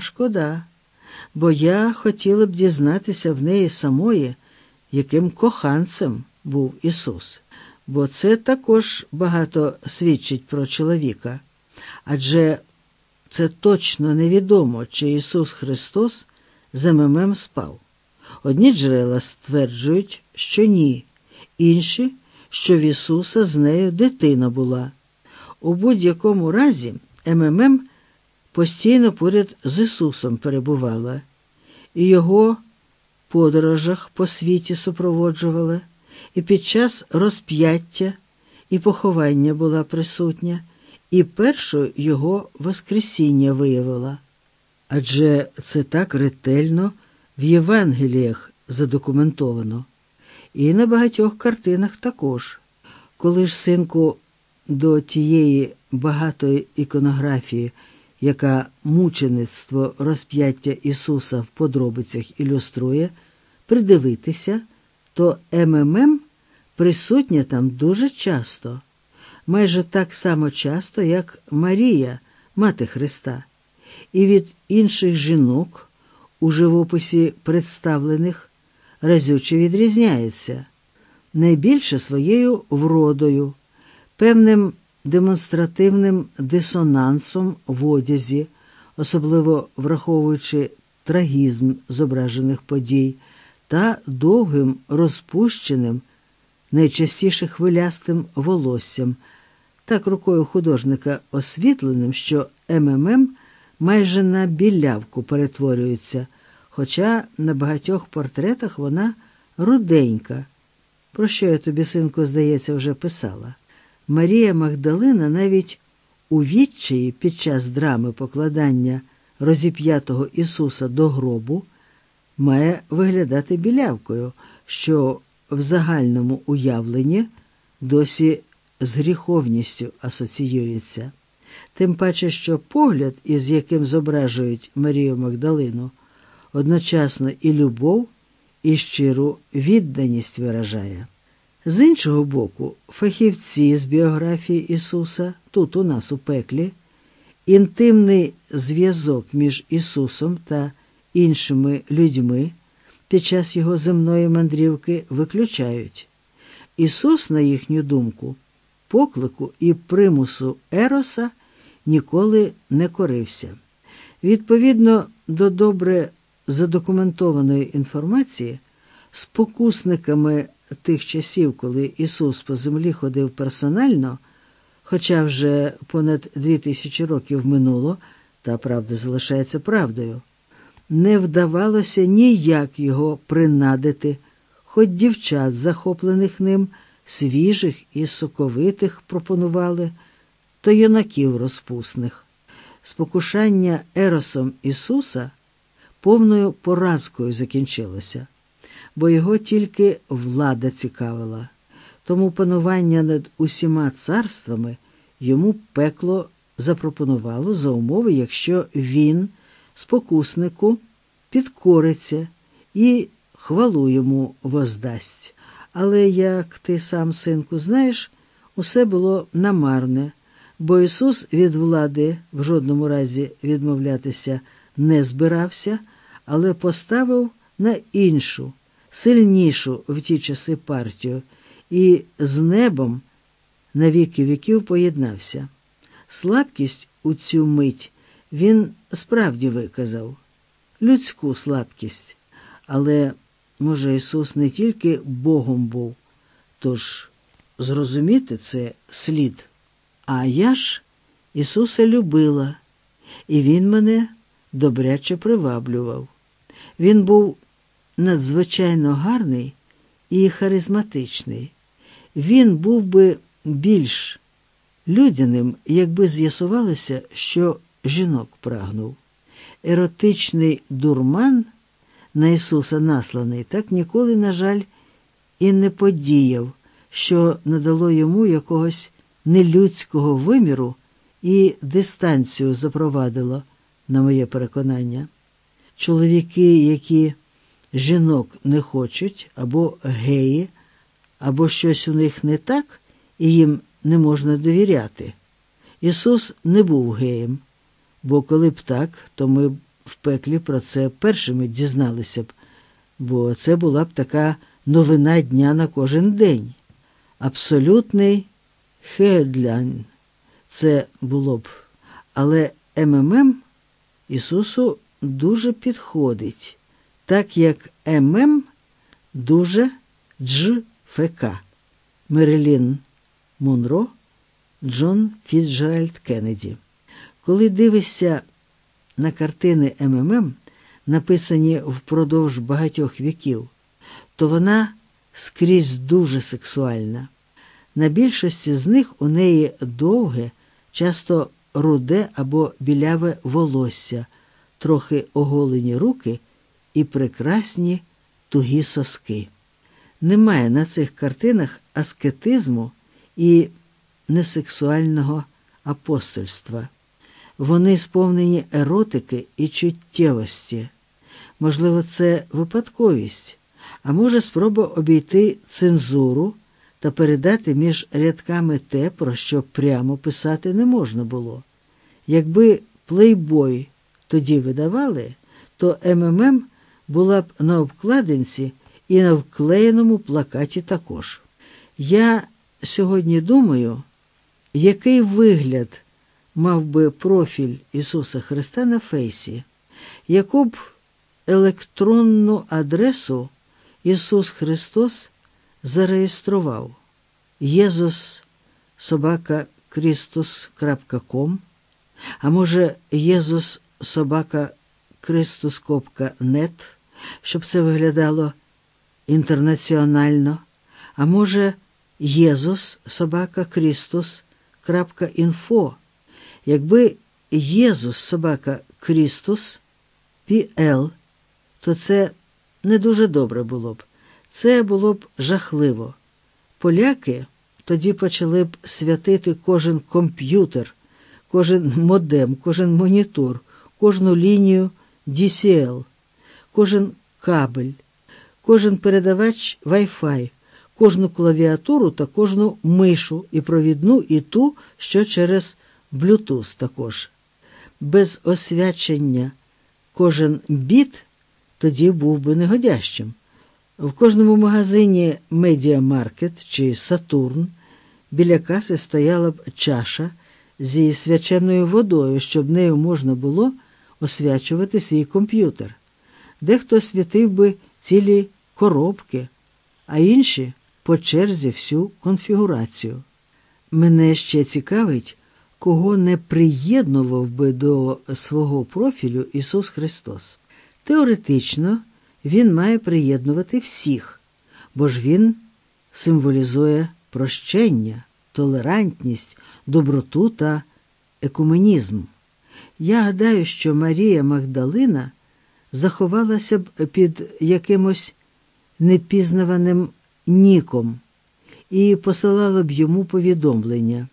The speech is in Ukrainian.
Шкода, бо я хотіла б дізнатися в неї самої, яким коханцем був Ісус, бо це також багато свідчить про чоловіка. Адже це точно невідомо, чи Ісус Христос за мемем спав. Одні джерела стверджують, що ні, інші, що в Ісуса з нею дитина була. У будь-якому разі МММ постійно поряд з Ісусом перебувала, і його подорожах по світі супроводжувала, і під час розп'яття і поховання була присутня, і першою його Воскресіння виявила. Адже це так ретельно в Євангеліях задокументовано, і на багатьох картинах також. Коли ж, синку, до тієї багатої іконографії, яка мучеництво розп'яття Ісуса в подробицях ілюструє, придивитися, то МММ присутня там дуже часто, майже так само часто, як Марія, Мати Христа, і від інших жінок у живописі представлених разюче відрізняється, найбільше своєю вродою, певним демонстративним дисонансом в одязі, особливо враховуючи трагізм зображених подій, та довгим розпущеним, найчастіше хвилястим волоссям, так рукою художника освітленим, що МММ майже на білявку перетворюється, хоча на багатьох портретах вона руденька, про що я тобі, синку, здається, вже писала. Марія Магдалина навіть у відчаї під час драми покладання розіп'ятого Ісуса до гробу має виглядати білявкою, що в загальному уявленні досі з гріховністю асоціюється. Тим паче, що погляд, із яким зображують Марію Магдалину, одночасно і любов, і щиру відданість виражає. З іншого боку, фахівці з біографії Ісуса, тут у нас у пеклі, інтимний зв'язок між Ісусом та іншими людьми під час його земної мандрівки виключають. Ісус, на їхню думку, поклику і примусу Ероса ніколи не корився. Відповідно до добре задокументованої інформації, спокусниками тих часів, коли Ісус по землі ходив персонально, хоча вже понад дві тисячі років минуло, та правда залишається правдою, не вдавалося ніяк його принадити, хоч дівчат, захоплених ним, свіжих і соковитих пропонували, то юнаків розпусних. Спокушання Еросом Ісуса повною поразкою закінчилося бо його тільки влада цікавила, тому панування над усіма царствами йому пекло запропонувало за умови, якщо він, спокуснику, підкориться і хвалу йому воздасть. Але, як ти сам, синку, знаєш, усе було намарне, бо Ісус від влади в жодному разі відмовлятися не збирався, але поставив на іншу сильнішу в ті часи партію і з небом на віки віків поєднався. Слабкість у цю мить він справді виказав людську слабкість, але, може, Ісус не тільки Богом був, тож зрозуміти це слід. А я ж Ісуса любила, і Він мене добряче приваблював. Він був надзвичайно гарний і харизматичний. Він був би більш людяним, якби з'ясувалося, що жінок прагнув. Еротичний дурман на Ісуса насланий так ніколи, на жаль, і не подіяв, що надало йому якогось нелюдського виміру і дистанцію запровадило, на моє переконання. Чоловіки, які жінок не хочуть, або геї, або щось у них не так, і їм не можна довіряти. Ісус не був геєм, бо коли б так, то ми б в пеклі про це першими дізналися б, бо це була б така новина дня на кожен день. Абсолютний хедлянь це було б. Але МММ Ісусу дуже підходить, так як ММ дуже ДжФК. Мерилін Монро, Джон Фіцджеральд Кеннеді. Коли дивишся на картини МММ, написані впродовж багатьох віків, то вона скрізь дуже сексуальна. На більшості з них у неї довге, часто руде або біляве волосся, трохи оголені руки і прекрасні тугі соски. Немає на цих картинах аскетизму і несексуального апостольства. Вони сповнені еротики і чуттєвості. Можливо, це випадковість, а може, спроба обійти цензуру та передати між рядками те, про що прямо писати не можна було. Якби плейбой тоді видавали, то МММ була б на обкладинці і на вклеєному плакаті також. Я сьогодні думаю, який вигляд мав би профіль Ісуса Христа на Фейсі, яку б електронну адресу Ісус Христос зареєстрував. Єзус собака Крістус.ком, а може, Єзус собака Кристус.нет, щоб це виглядало інтернаціонально, а може, Єзус собака Крістус.інфо. Якби Єзус собака Крістус пл, то це не дуже добре було б. Це було б жахливо. Поляки тоді почали б святити кожен комп'ютер, кожен модем, кожен монітор, кожну лінію DCL, кожен кабель, кожен передавач Wi-Fi, кожну клавіатуру та кожну мишу і провідну, і ту, що через Bluetooth також. Без освячення кожен біт тоді був би негодящим. В кожному магазині Медіамаркет чи Сатурн біля каси стояла б чаша зі свяченою водою, щоб нею можна було освячувати свій комп'ютер. Дехто святив би цілі коробки, а інші по черзі всю конфігурацію. Мене ще цікавить, кого не приєднував би до свого профілю Ісус Христос. Теоретично він має приєднувати всіх, бо ж він символізує прощення, толерантність, доброту та екуменізм. Я гадаю, що Марія Магдалина заховалася б під якимось непізнаваним ніком і посилала б йому повідомлення.